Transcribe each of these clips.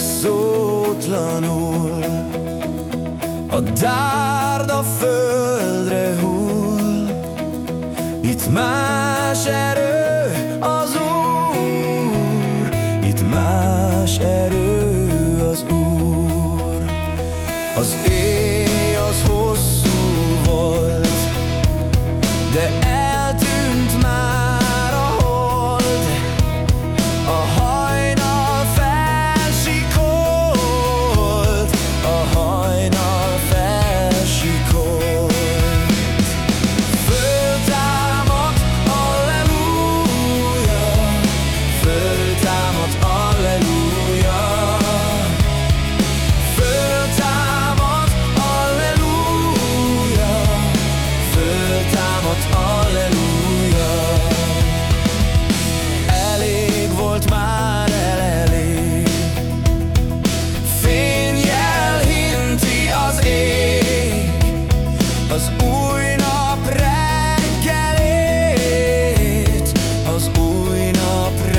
szótlanul A dárd a földre hull. Itt más erő az up.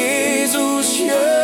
Jézus jön.